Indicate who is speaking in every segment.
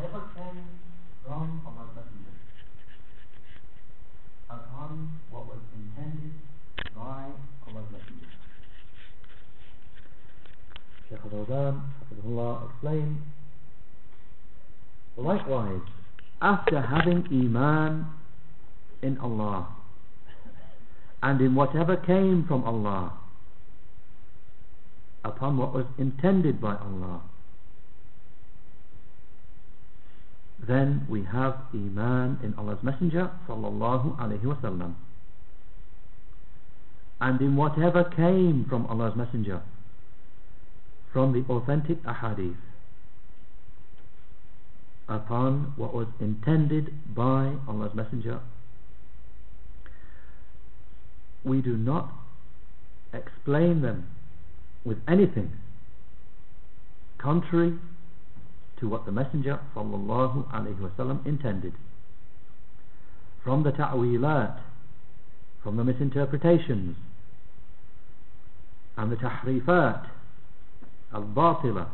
Speaker 1: whatever came from Allah's Messenger upon what was intended by Allah's Messenger. Shaykh al-Fawzan, Hafidhullah, explained, likewise, after having Iman in Allah and in whatever came from Allah upon what was intended by Allah then we have Iman in Allah's Messenger sallallahu alayhi wasallam and in whatever came from Allah's Messenger from the authentic ahadith upon what was intended by Allah's Messenger we do not explain them with anything contrary to what the Messenger wasallam intended. From the ta'wilat from the misinterpretations and the tahrifat al-batila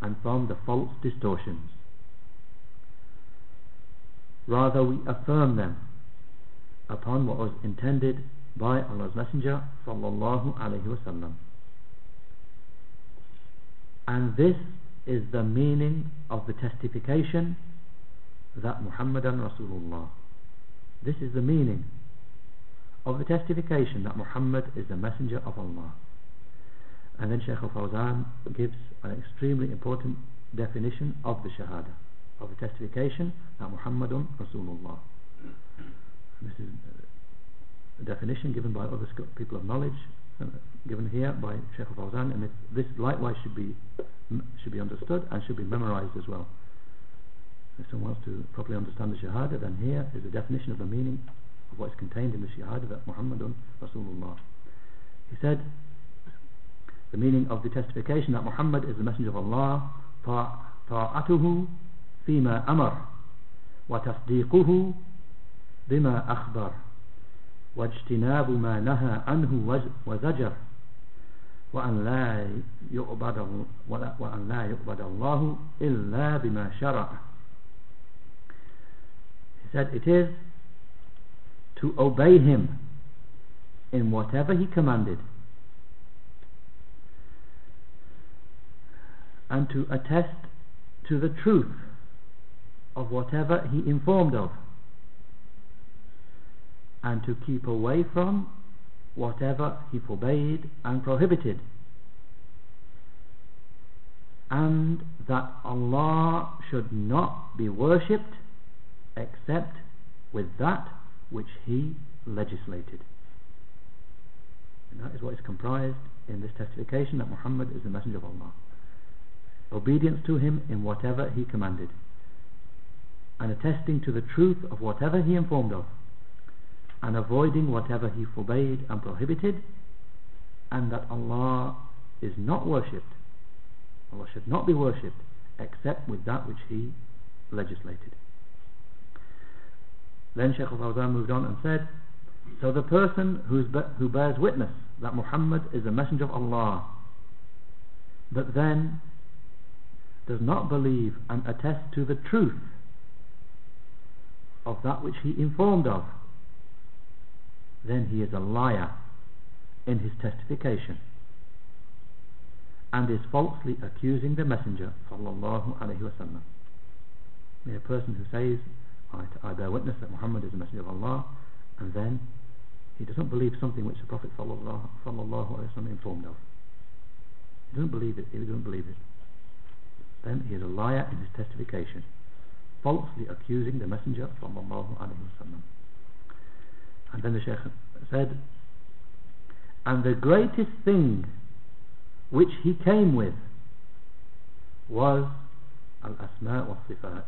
Speaker 1: and from the false distortions. Rather we affirm them upon what was intended by Allah's Messenger sallallahu alaihi wasallam and this is the meaning of the testification that Muhammadan Rasulullah. This is the meaning of the testification that Muhammad is the messenger of Allah. And then Shaykh al-Fawzan gives an extremely important definition of the Shahada of the testification that Muhammadun Rasulullah. This is a definition given by other people of knowledge given here by Shaykh al-Fawzan and this likewise should be should be understood and should be memorized as well if someone wants to properly understand the Shahada then here is a definition of the meaning of what is contained in the Shahada that Muhammadun Rasulullah he said the meaning of the testification that Muhammad is the messenger of Allah طاعته فيما أمر وتصديقه بما أخبر واجتناب ما نهى عنه وزجر وأن لا يعبد وأن لا يعبد الله إلا بما شرع He said it is to obey him in whatever he commanded and to attest to the truth of whatever he informed of and to keep away from whatever he forbade and prohibited. And that Allah should not be worshipped except with that which he legislated. And that is what is comprised in this testification that Muhammad is the messenger of Allah. Obedience to him in whatever he commanded. And attesting to the truth of whatever he informed of and avoiding whatever he forbade and prohibited and that Allah is not worshipped. Allah should not be worshipped except with that which he legislated. Then Shaykh al-Fawzan moved on and said so the person who bears witness that Muhammad is a messenger of Allah but then does not believe and attest to the truth of that which he informed of then he is a liar in his testification and is falsely accusing the messenger sallallahu alaihi wasallam a person who says I, I bear witness that Muhammad is the messenger of Allah and then he doesn't believe something which the Prophet sallallahu, alaihi informed of. He doesn't believe it he doesn't believe it. Then he is a liar in his testification falsely accusing the messenger sallallahu alaihi and then the Shaykh said, and the greatest thing which he came with was al-asma wa sifat,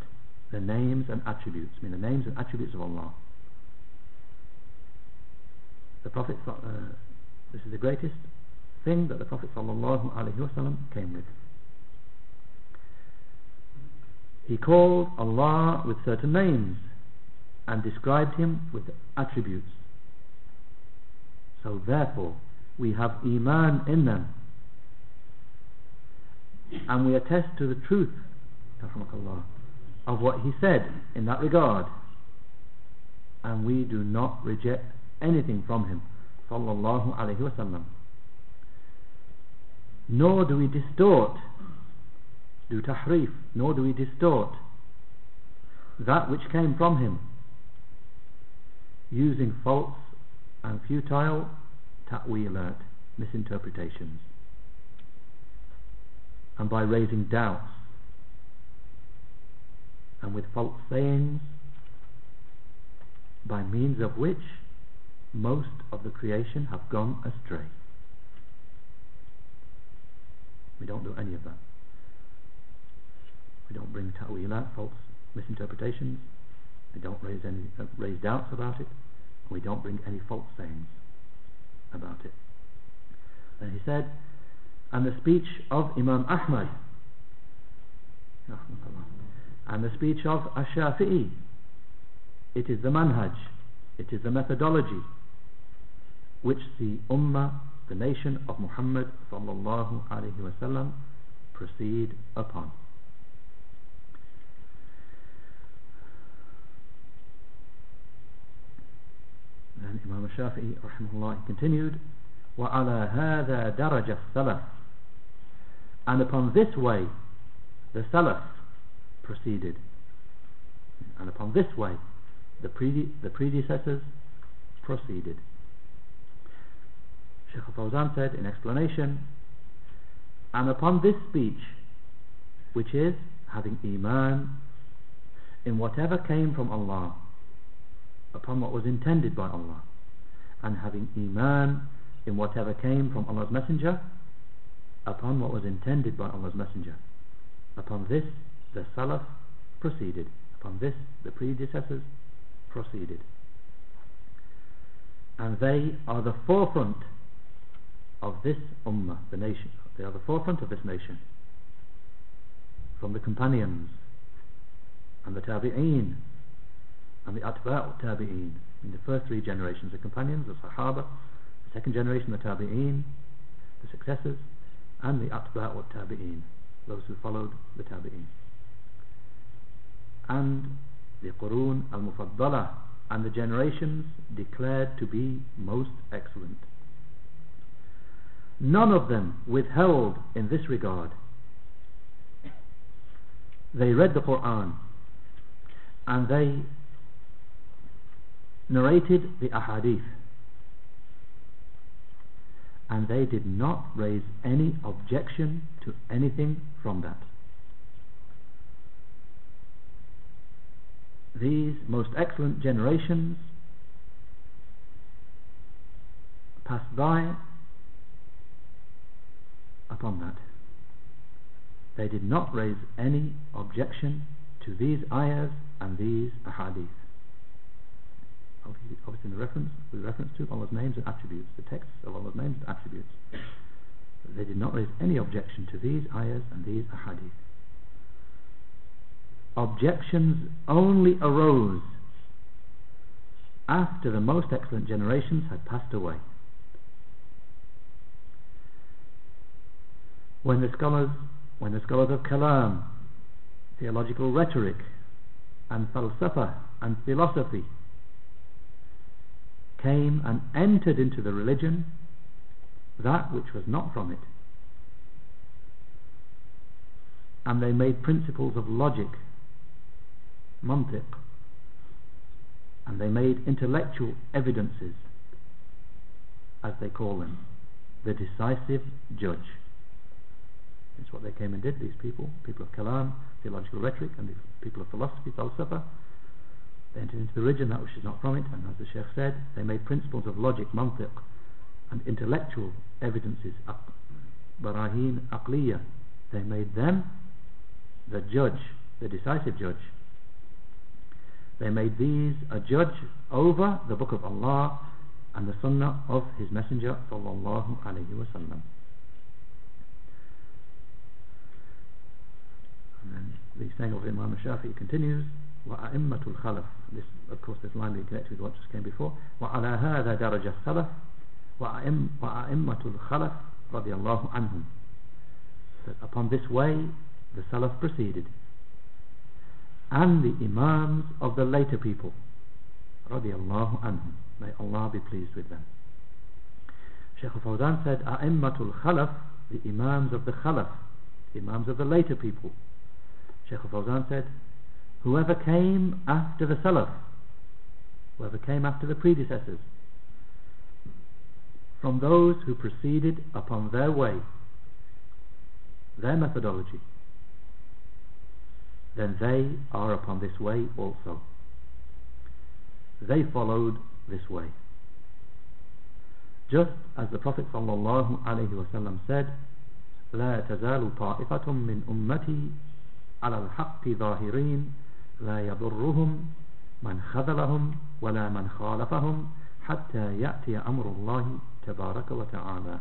Speaker 1: the names and attributes, I mean the names and attributes of Allah. The Prophet, uh, this is the greatest thing that the Prophet wasallam came with. He called Allah with certain names and described him with attributes. So therefore we have iman in them. And we attest to the truth of what he said in that regard. And we do not reject anything from him sallallahu alaihi wasallam nor do we distort do tahrif nor do we distort that which came from him using false and futile ta'wilat misinterpretations. And by raising doubts and with false sayings by means of which most of the creation have gone astray. We don't do any of that. We don't bring ta'wilat false misinterpretations we don't raise any uh, raise doubts about it we don't bring any false sayings about it. And he said and the speech of Imam Ahmad and the speech of Ash-Shafi'i it is the manhaj it is the methodology which the ummah the nation of Muhammad sallallahu alaihi wasallam proceed upon then Imam Shafi'i rahimahullah continued وعلى هذا درج السلف and upon this way the Salaf proceeded and upon this way the, prede the predecessors proceeded Sheikh Fawzan said in explanation and upon this speech which is having iman in whatever came from Allah upon what was intended by Allah. And having iman in whatever came from Allah's messenger upon what was intended by Allah's messenger. Upon this the Salaf proceeded. Upon this the predecessors proceeded. And they are the forefront of this ummah the nation. They are the forefront of this nation. From the companions and the tabi'een and the atba'u tabi'een. In the first three generations the companions the sahaba the second generation the tabi'een the successors and the atba atba'u tabi'een those who followed the tabi'een. And the qurun al-mufaddala and the generations declared to be most excellent. None of them withheld in this regard. They read the Quran and they narrated the ahadith. And they did not raise any objection to anything from that. These most excellent generations passed by upon that. They did not raise any objection to these ayahs and these ahadith obviously in the reference with reference to Allah's names and attributes the texts of Allah's names and attributes. They did not raise any objection to these ayahs and these ahadith. Objections only arose after the most excellent generations had passed away. When the scholars when the scholars of kalam theological rhetoric and falsafa and philosophy came and entered into the religion that which was not from it. And they made principles of logic mantiq and they made intellectual evidences as they call them the decisive judge. It's what they came and did these people people of kalam theological rhetoric and the people of philosophy falsafa they entered into the religion. That which is not from it. And as the Sheikh said they made principles of logic mantiq and intellectual evidences barahin aqliya. They made them the judge the decisive judge. They made these a judge over the book of Allah and the sunnah of his messenger sallallahu alayhi wasallam and then the saying of Imam Shafi'i continues وأئمة الخلف this of course this line being connected with what just came before وعلى هذا درج السلف وأئمة الخلف رضي الله عنهم that upon this way the Salaf proceeded and the Imams of the later people radiallahu anhum may Allah be pleased with them Shaykh al-Fawzan said A'immatul Khalaf the Imams of the Khalaf Imams of the later people Shaykh al-Fawzan said whoever came after the Salaf whoever came after the predecessors from those who proceeded upon their way their methodology then they are upon this way also they followed this way just as the Prophet sallallahu alaihi wasallam said لا تزال طائفة من أمتي على الحق ظاهرين لا يضرهم من خذلهم ولا من خالفهم حتى يأتي أمر الله تبارك وتعالى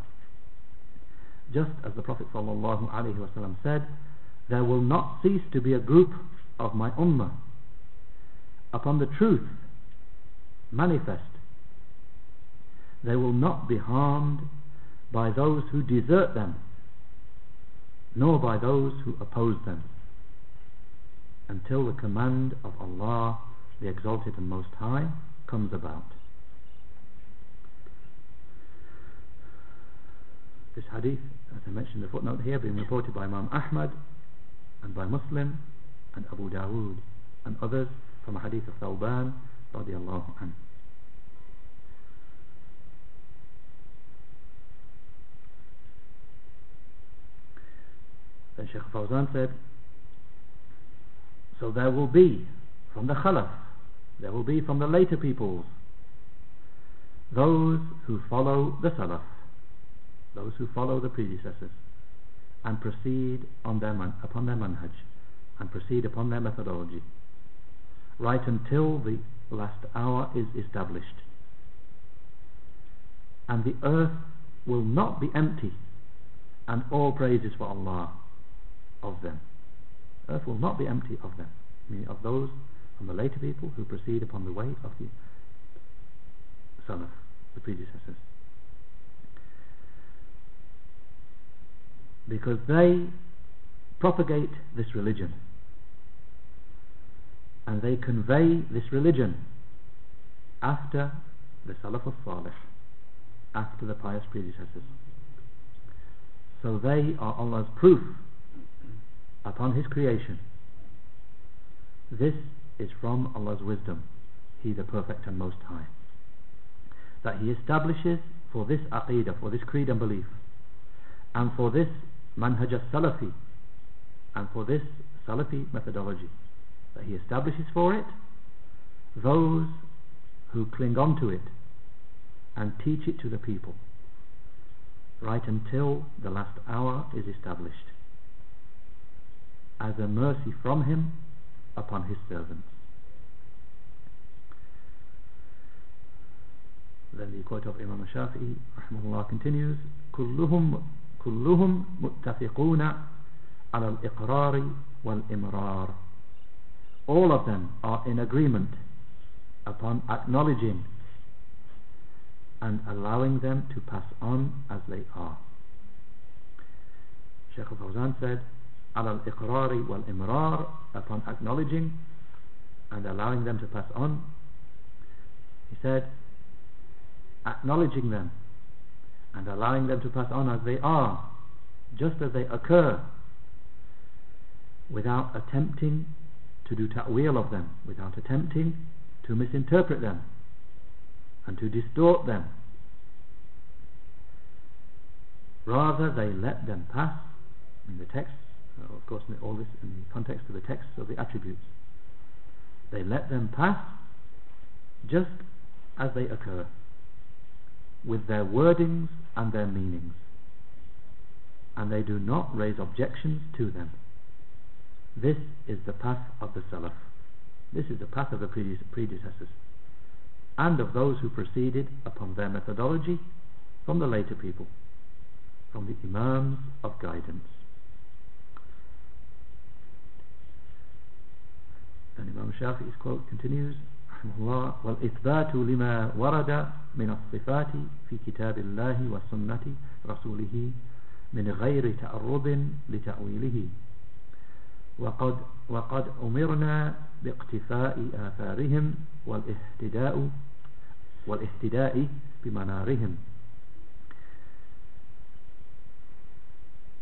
Speaker 1: just as the Prophet sallallahu alaihi wasallam said there will not cease to be a group of my ummah upon the truth manifest they will not be harmed by those who desert them nor by those who oppose them until the command of Allah the exalted and most high comes about. This hadith as I mentioned in the footnote here being reported by Imam Ahmad and by Muslim and Abu Dawood and others from a hadith of Thawban radiallahu anhu. Then Sheikh Fawzan said so there will be from the Khalaf there will be from the later peoples those who follow the Salaf those who follow the predecessors and proceed on their man, upon their manhaj and proceed upon their methodology right until the last hour is established. And the earth will not be empty and all praises for Allah of them earth will not be empty of them meaning of those from the later people who proceed upon the way of the Salaf the predecessors. Because they propagate this religion. And they convey this religion after the Salaf al-Salih after the pious predecessors. So they are Allah's proof upon His creation. This is from Allah's wisdom. He the perfect and most high. That He establishes for this aqidah for this creed and belief and for this manhaj salafi and for this salafi methodology that he establishes for it those who cling on to it and teach it to the people right until the last hour is established as a mercy from him upon his servants then the quote of Imam Shafi'i rahimahullah continues كلهم كلهم متفقون على الإقرار والإمرار all of them are in agreement upon acknowledging and allowing them to pass on as they are Sheikh Al-Fawzan said على الإقرار والإمرار upon acknowledging and allowing them to pass on he said acknowledging them and allowing them to pass on as they are just as they occur without attempting to do ta'wil of them without attempting to misinterpret them and to distort them rather they let them pass in the text uh, of course all this in the context of the text of the attributes. They let them pass just as they occur with their wordings and their meanings. And they do not raise objections to them. This is the path of the Salaf. This is the path of the predecessors and of those who proceeded upon their methodology from the later people from the Imams of guidance and Imam Shafi'i's quote continues الله والإثبات لما ورد من الصفات في كتاب الله وسنة رسوله من غير تأرب لتأويله وقد, وقد أمرنا باقتفاء آثارهم والاهتداء والاهتداء بمنارهم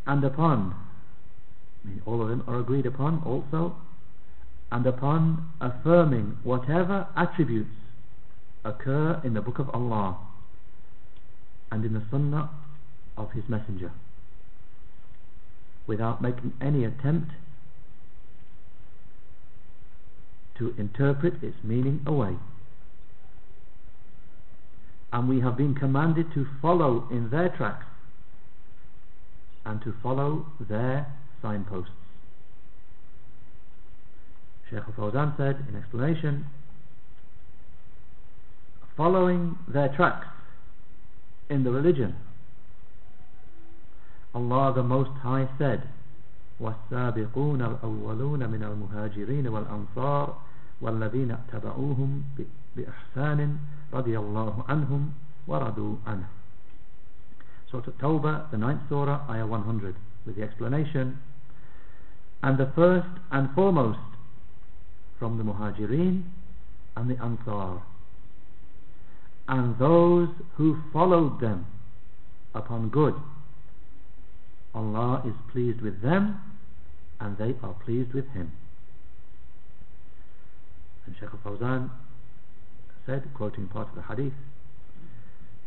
Speaker 1: and upon I mean all of them are agreed upon also and upon affirming whatever attributes occur in the book of Allah and in the sunnah of his messenger without making any attempt to interpret its meaning away. And we have been commanded to follow in their tracks and to follow their signposts Sheikh Al-Fawzan said in explanation following their tracks in the religion Allah the Most High said والسابقون الأولون من المهاجرين والأنصار والذين اتبعوهم بإحسان رضي الله عنهم ورضوا عنه Surah Tawbah, the ninth surah, ayah 100 with the explanation and the first and foremost from the Muhajirin and the Ansar. And those who followed them upon good Allah is pleased with them and they are pleased with him. And Shaykh al-Fawzan said quoting part of the hadith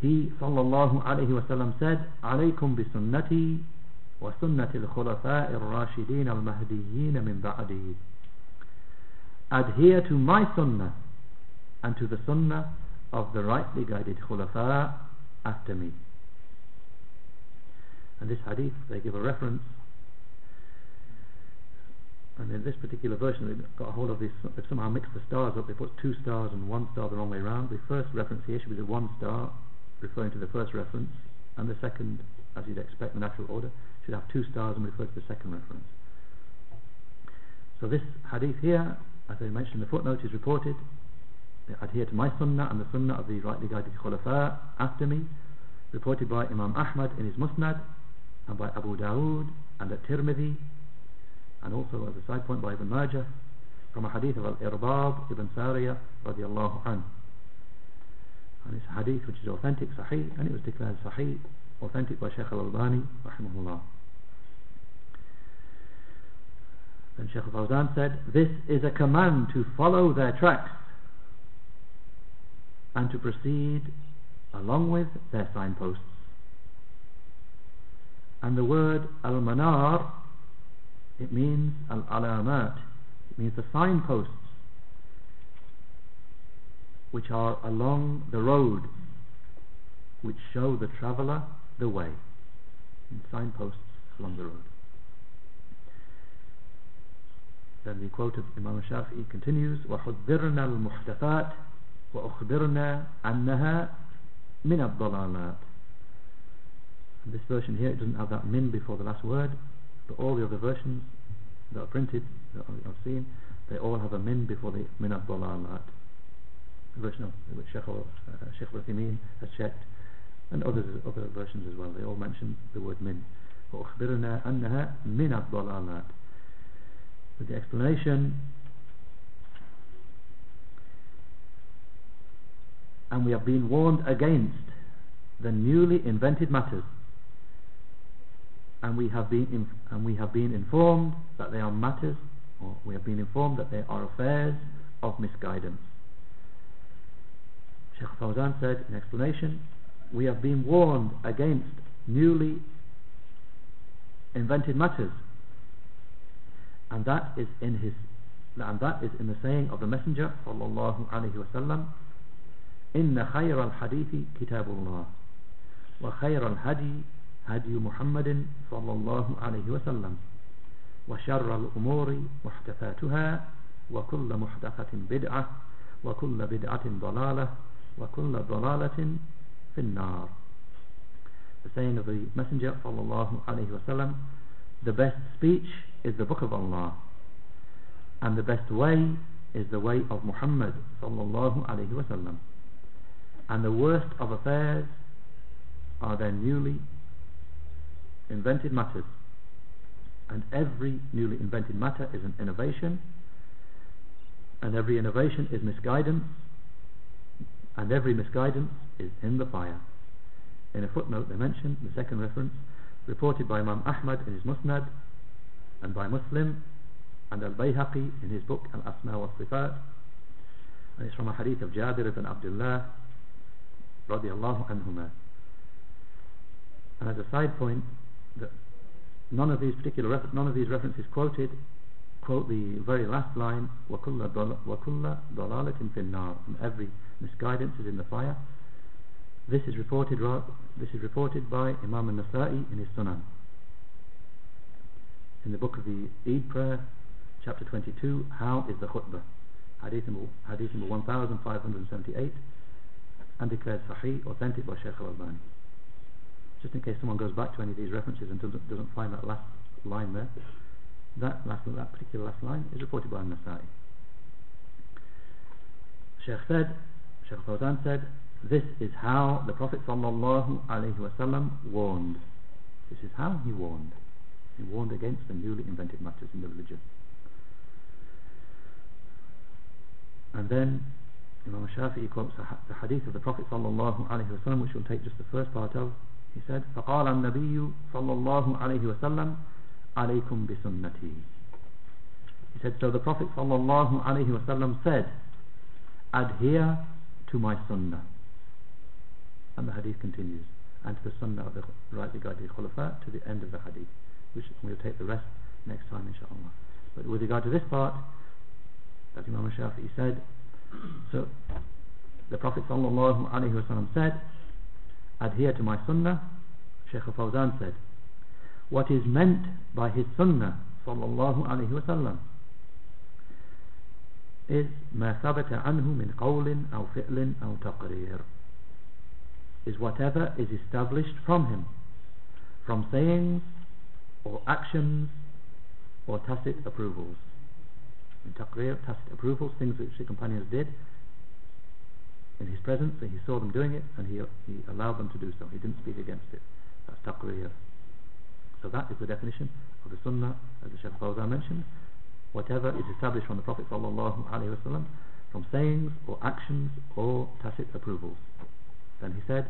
Speaker 1: he sallallahu alayhi wa sallam said alaykum bi sunnati wa sunnati al-khulafa ar-rashidin al-mahdiyyin min ba'di adhere to my sunnah and to the sunnah of the rightly guided khulafa after me. And this hadith they give a reference. And in this particular version they've got a hold of this they've somehow mixed the stars up. They put two stars and one star the wrong way around the first reference here should be the one star referring to the first reference. And the second as you'd expect the natural order should have two stars and refer to the second reference. So this hadith here as I mentioned the footnote is reported they adhere to my sunnah and the sunnah of the rightly guided khulafa after me reported by Imam Ahmad in his Musnad and by Abu Dawood and at Tirmidhi and also as a side point by Ibn Majah from a hadith of Al-Irbad Ibn Sariya radiallahu anhu. And it's a hadith which is authentic sahih and it was declared sahih authentic by Shaykh Al-Albani rahimahullah then Sheikh Al-Fawzan said this is a command to follow their tracks and to proceed along with their signposts. And the word al-manar it means al-alamat it means the signposts which are along the road which show the traveller the way and signposts along the road then the quote of Imam Shafi'i continues وَحُذِّرْنَا الْمُحْدَثَاتِ وَأُخْبِرْنَا أَنَّهَا مِنَ الضَّلَالَاتِ this version here it doesn't have that min before the last word but all the other versions that are printed that I've seen they all have a min before the min of dalalat the version of which Sheikh, uh, Sheikh Rahimin has checked and others, other versions as well they all mention the word min وأخبرنا أنها من الضلالات with the explanation. And we have been warned against the newly invented matters. And we have been and we have been informed that they are matters or we have been informed that they are affairs of misguidance. Sheikh Fawzan said in explanation we have been warned against newly invented matters and that is in his and that is in the saying of the messenger sallallahu inna khayra al-hadithi kitabullah wa khayra al-hadi hadi muhammadin sallallahu alaihi wasallam wa sharra al-umuri muhdathatuha wa kull muhdathatin bid'ah wa kull bid'atin dalalah wa kull dalalatin fin nar the saying of the messenger sallallahu alayhi wa sallam the best speech is the book of Allah. And the best way is the way of Muhammad sallallahu alaihi wasallam. And the worst of affairs are their newly invented matters. And every newly invented matter is an innovation. And every innovation is misguidance. And every misguidance is in the fire. In a footnote they mention the second reference reported by Imam Ahmad in his Musnad and by Muslim and Al-Bayhaqi in his book Al-Asma wa Sifat and it's from a hadith of Jabir ibn Abdullah radiallahu anhuma and as a side point that none of these particular none of these references quoted quote the very last line وَكُلَّ ضَلَالَةٍ فِي النَّارِ and every misguidance is in the fire this is reported this is reported by Imam al-Nasa'i in his Sunan. In the book of the Eid prayer chapter 22 how is the khutbah? Hadith number, hadith number 1578 and declared sahih authentic by Sheikh al-Albani. Just in case someone goes back to any of these references and doesn't, doesn't find that last line there that last that particular last line is reported by An-Nasa'i Sheikh said Sheikh Fawzan said this is how the Prophet sallallahu alaihi wasallam warned this is how he warned he warned against the newly invented matters in the religion and then Imam Shafi'i quotes the hadith of the Prophet sallallahu alaihi wasallam which we'll take just the first part of he said فقال النبي صلى الله عليه وسلم عليكم بسنتي he said so the Prophet صلى الله عليه وسلم said adhere to my sunnah and the hadith continues and to the sunnah of the rightly guided khulafa to the end of the hadith which we'll take the rest next time inshallah but with regard to this part that Imam Shafi'i said so the Prophet sallallahu alaihi wasallam said adhere to my sunnah Shaykh Fawzan said what is meant by his sunnah sallallahu alaihi wasallam is ما ثبت عنه من قول أو فعل أو تقرير is whatever is established from him from sayings or actions or tacit approvals. In taqrir, tacit approvals things which the companions did in his presence and he saw them doing it and he, he allowed them to do so. He didn't speak against it. That's taqrir so that is the definition of the sunnah as the Shaykh Fawzan mentioned. Whatever is established from the Prophet wasallam from sayings or actions or tacit approvals then he said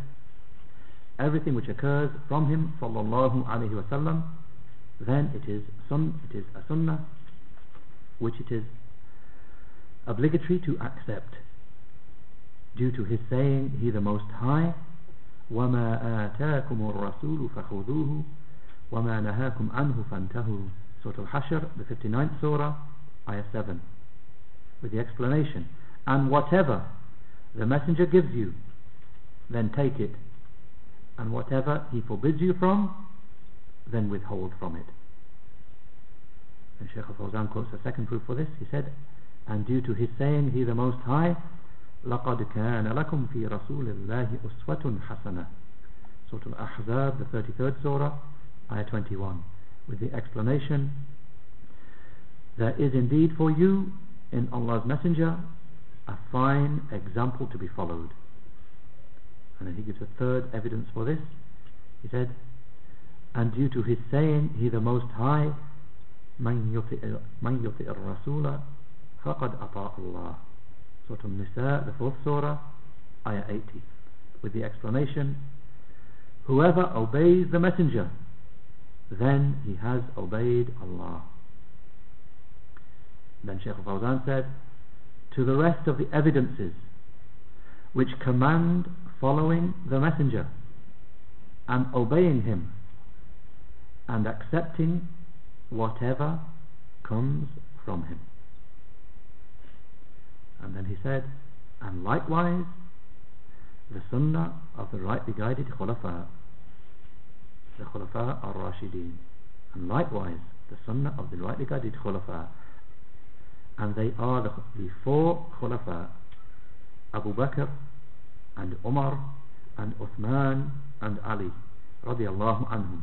Speaker 1: everything which occurs from him sallallahu alaihi wasallam then it is sun it is a sunnah which it is obligatory to accept due to his saying he the most high وما آتاكم الرسول فخذوه وما نهاكم عنه فانتهوا Surah Al-Hashr the 59th Surah Ayah 7 with the explanation and whatever the messenger gives you then take it and whatever he forbids you from then withhold from it and Shaykh Fawzan quotes a second proof for this he said and due to his saying he the most high لقد كان لكم في رسول الله أسوة حسنة Surah Al-Ahzab, the 33rd Surah, Ayah 21, with the explanation There is indeed for you in Allah's Messenger a fine example to be followed. And then he gives a third evidence for this. He said, And due to his saying, He the Most High, من يطئ الرسول فقد أطاع الله Surah Al-Nisa, the fourth surah, ayah 80, with the explanation, whoever obeys the messenger, then he has obeyed Allah. Then Shaykh Fawzan said, to the rest of the evidences which command following the messenger and obeying him and accepting whatever comes from him. And then he said, and likewise the sunnah of the rightly guided khulafa, the khulafa ar-rashideen, and likewise the sunnah of the rightly guided khulafa, and they are the, the four khulafa, Abu Bakr and Umar and Uthman and Ali, radiallahu anhum.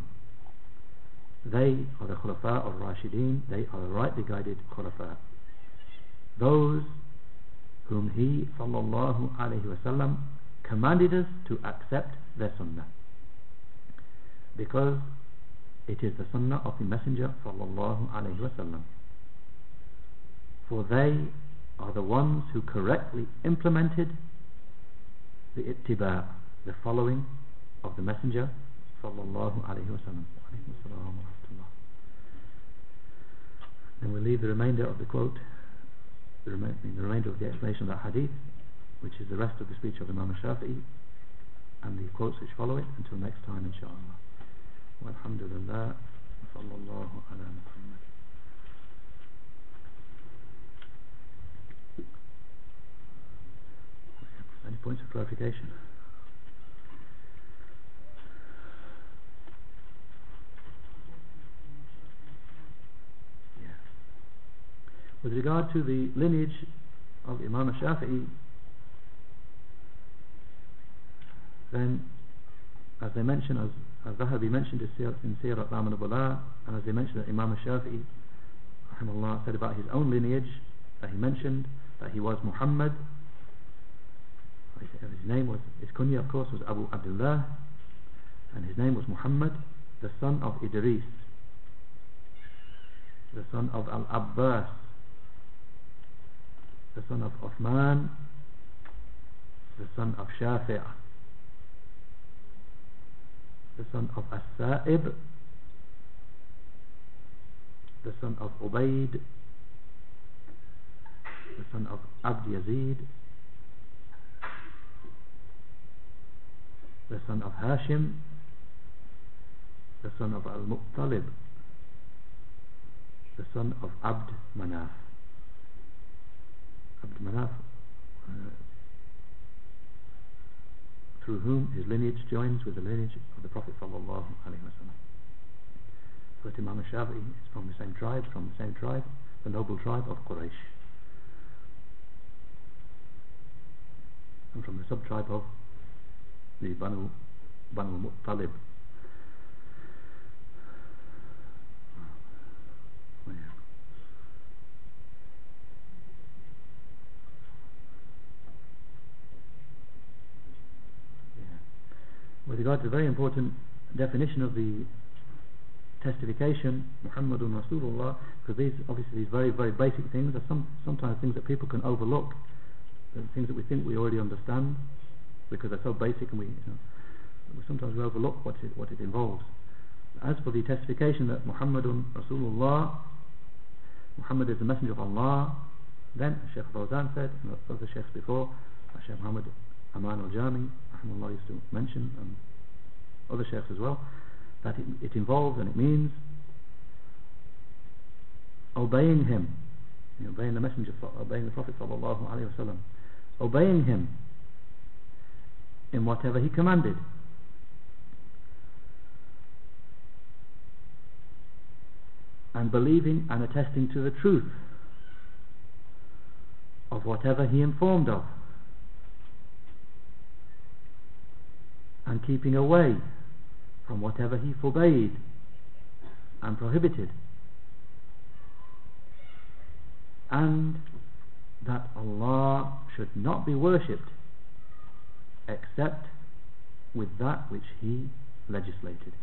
Speaker 1: They are the khulafa ar-rashideen, they are the rightly guided khulafa. Those whom he sallallahu alaihi wasallam commanded us to accept their sunnah because it is the sunnah of the Messenger sallallahu alayhi wasallam. For they are the ones who correctly implemented the ittiba, the following of the Messenger sallallahu alayhi wasallam. Then we leave the remainder of the quote, the, remain, the remainder of the explanation of that hadith, which is the rest of the speech of Imam Shafi'i, and the quotes which follow it until next time, inshallah. والحمد لله وصلى الله على محمد Any points of clarification? With regard to the lineage of Imam Shafi'i, then, as they mention, as as Zahabi mentioned in Siyar A'lam al and as they mentioned that Imam Shafi'i rahimahullah, said about his own lineage, that he mentioned that he was Muhammad, his name was, his kunya of course was Abu Abdullah, and his name was Muhammad, the son of Idris, the son of Al-Abbas, the son of Uthman, the son of Shafi' the son of As-Sa'ib the son of Ubaid the son of Abd Yazid the son of Hashim the son of Al-Muttalib the son of Abd Manaf Abd Manaf uh, through whom his lineage joins with the lineage of the Prophet sallallahu alaihi wasallam. But Imam Shafi'i is from the same tribe, from the same tribe, the noble tribe of Quraysh. And from the sub-tribe of the Banu, Banu Muttalib. with regard to the very important definition of the testification, Muhammadun Rasulullah, because these obviously these very very basic things are some sometimes things that people can overlook, things that we think we already understand because they're so basic and we, you know, we sometimes we overlook what it what it involves. As for the testification that Muhammadun Rasulullah, Muhammad is the messenger of Allah, then Sheikh Fawzan said, and other sheikhs before, Sheikh Muhammad Aman al-Jami, rahimahullah used to mention, and other sheikhs as well, that it, it involves and it means obeying him, you know, obeying the messenger, obeying the Prophet sallallahu alaihi wasallam, obeying him in whatever he commanded. And believing and attesting to the truth of whatever he informed of. and keeping away from whatever he forbade and prohibited and that Allah should not be worshipped except with that which he legislated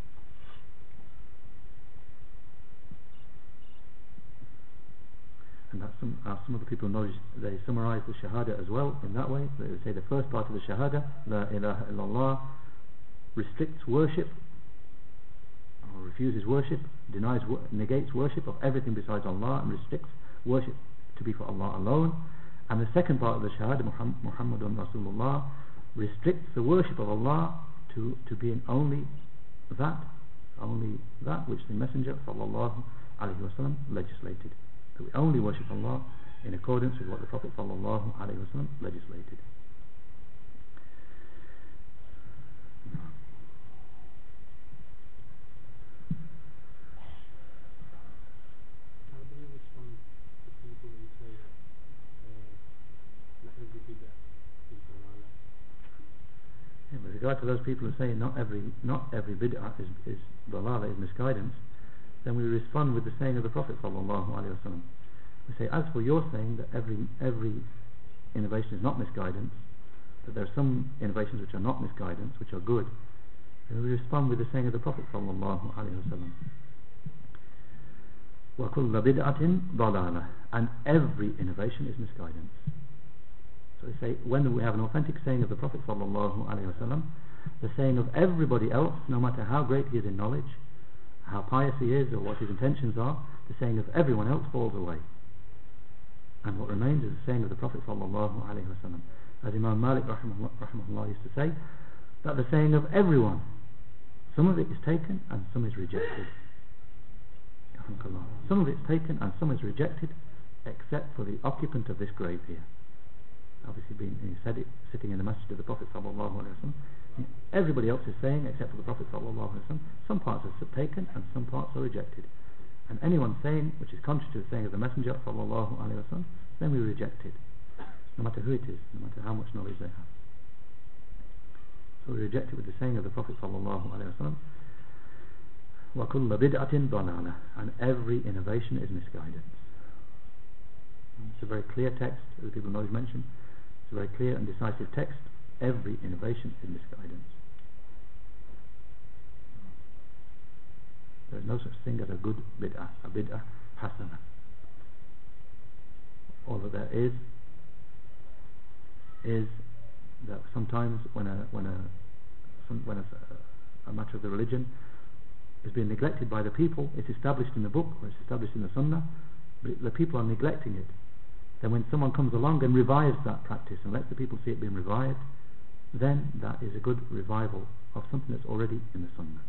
Speaker 1: and that's some, uh, some of the people knowledge they summarize the shahada as well in that way they say the first part of the shahada la ilaha illallah restricts worship or refuses worship, denies, negates worship of everything besides Allah and restricts worship to be for Allah alone. And the second part of the Shahada, Muhammadun Rasulullah, restricts the worship of Allah to, to being only that, only that which the Messenger sallallahu alaihi legislated. That we only worship Allah in accordance with what the Prophet sallallahu legislated. regard to those people who say not every not every bid'ah is, is dalala, is misguidance, then we respond with the saying of the Prophet sallallahu We say, as for your saying that every every innovation is not misguidance, that there are some innovations which are not misguidance, which are good, then we respond with the saying of the Prophet sallallahu kullu bid'atin dalala, And every innovation is misguidance. So they say, when we have an authentic saying of the Prophet sallallahu the saying of everybody else, no matter how great he is in knowledge, how pious he is, or what his intentions are, the saying of everyone else falls away. And what remains is the saying of the Prophet sallallahu. As Imam Malik rahimahullah, rahimahullah used to say, that the saying of everyone, some of it is taken and some is rejected. Some of it's taken and some is rejected, except for the occupant of this grave here Obviously, being he said it sitting in the masjid of the Prophet sallallahu alaihi wasallam. Everybody else is saying, except for the Prophet sallallahu alaihi wasallam, some parts are taken and some parts are rejected. And anyone saying which is contrary to the saying of the Messenger sallallahu alaihi wasallam, then we reject it, no matter who it is, no matter how much knowledge they have. So we reject it with the saying of the Prophet sallallahu alaihi wasallam. وَكُلَّ بِدْعَةٍ ضَلَالَةٍ And every innovation is misguidance. It's a very clear text, as the people of knowledge mentioned. A very clear and decisive text. Every innovation is misguidance. There is no such thing as a good bid'ah, a bid'ah hasana. All that there is is that sometimes when a when a some, when a, a matter of the religion is being neglected by the people, it's established in the book or it's established in the sunnah, but the people are neglecting it. Then when someone comes along and revives that practice and lets the people see it being revived, then that is a good revival of something that's already in the sunnah.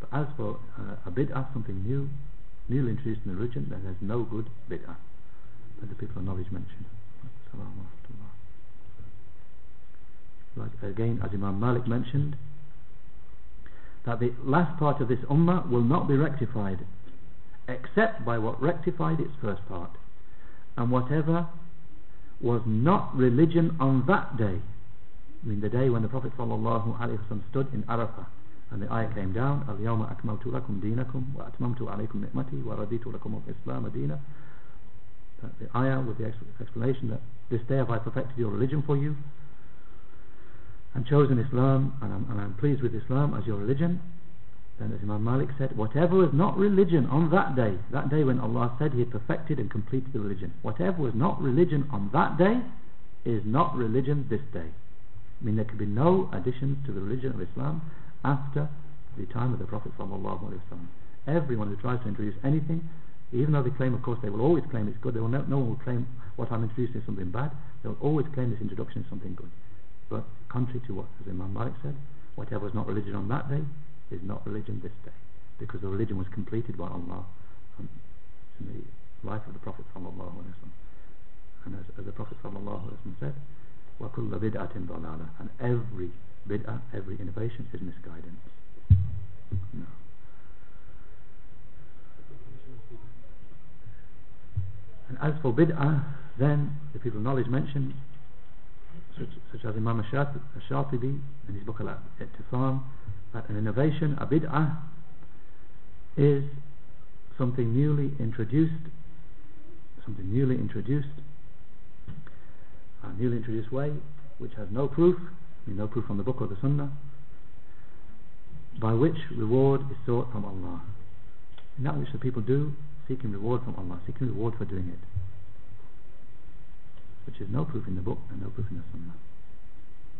Speaker 1: But as for uh, a bid'ah, something new, newly introduced in the religion, then there's no good bid'ah, as the people of knowledge mention. Like again, as Imam Malik mentioned, that the last part of this ummah will not be rectified except by what rectified its first part and whatever was not religion on that day I mean the day when the Prophet ﷺ stood in Arafah and the ayah came down اليوم أكملت لكم دينكم وأتممت عليكم نعمتي ورضيت لكم الإسلام دينا the ayah with the explanation that this day have I perfected your religion for you and chosen Islam and I'm, and I'm pleased with Islam as your religion then as Imam Malik said whatever was not religion on that day that day when Allah said he had perfected and completed the religion whatever was not religion on that day is not religion this day. I mean there can be no additions to the religion of Islam after the time of the Prophet everyone who tries to introduce anything even though they claim of course they will always claim it's good they will no, no one will claim what I'm introducing is something bad they will always claim this introduction is something good. But contrary to what as Imam Malik said, whatever was not religion on that day is not religion this day because the religion was completed by Allah from, in the life of the Prophet and as, as, the Prophet sallallahu said وَكُلَّ بِدْعَةٍ ضَلَالَةٍ and every bid'ah, every innovation is misguidance no. and as for bid'ah then the people of knowledge mentioned such, such as Imam Ash-Shatibi in his book Al-I'tisam that an innovation, a bid'ah is something newly introduced something newly introduced a newly introduced way which has no proof no proof from the book or the sunnah by which reward is sought from Allah. And that which the people do? Seeking reward from Allah seeking reward for doing it. Which is no proof in the book and no proof in the sunnah.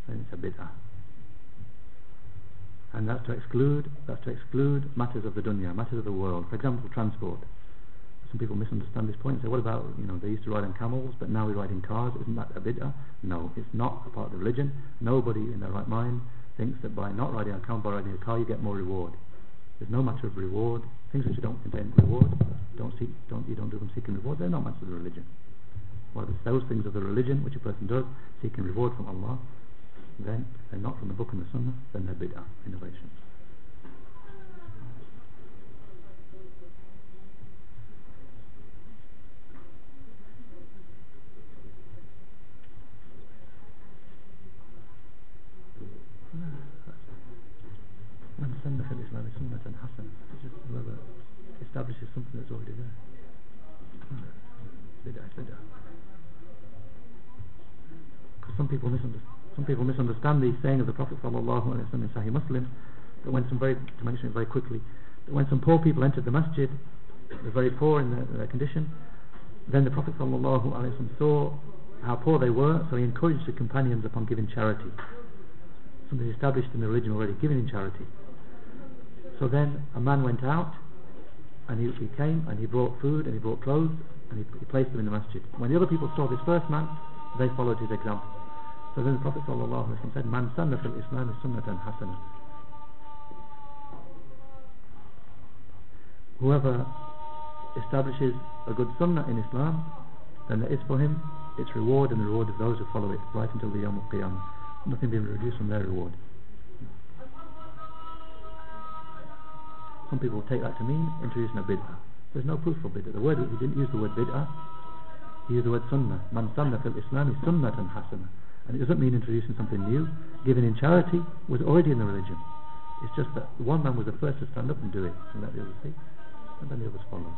Speaker 1: Then it's a bid'ah and that's to exclude that's to exclude matters of the dunya matters of the world. For example transport. Some people misunderstand this point. And say what about you know they used to ride on camels but now we ride in cars. Isn't that a bid'ah? No it's not a part of the religion. Nobody in their right mind thinks that by not riding on a camel by riding a car you get more reward. There's no matter of reward. Things which you don't contain reward don't seek don't you don't do them seeking reward. They're not matters of the religion. What it's those things of the religion which a person does seeking reward from Allah then they're not from the book and the sunnah then they're bid'ah innovations من سن في الإسلام سنة حسنة whoever establishes something that's already there bid'ah bid'ah some people misunderstand some people misunderstand the saying of the Prophet sallallahu alaihi wasallam in Sahih Muslim that when some very, to mention it very quickly, that when some poor people entered the masjid, they're very poor in their, their condition, then the Prophet sallallahu alaihi wasallam saw how poor they were, so he encouraged the companions upon giving charity. Something established in the religion already, giving in charity. So then a man went out and he, he came and he brought food and he brought clothes and he, he placed them in the masjid. When the other people saw this first man, they followed his example. So then the Prophet ﷺ said, Man sanna fil Islam is sunnatan hasana. Whoever establishes a good sunnah in Islam, then there is for him its reward and the reward of those who follow it right until the Yom Qiyamah. Nothing being reduced from their reward. Some people take that to mean introducing a bid'ah. There's no proof for bid'ah. The word he didn't use the word bid'ah. He used the word sunnah. Man sunnah fil Islam is sunnatan hasana. And it doesn't mean introducing something new. Giving in charity was already in the religion. It's just that one man was the first to stand up and do it, and let the others see, and then the others followed.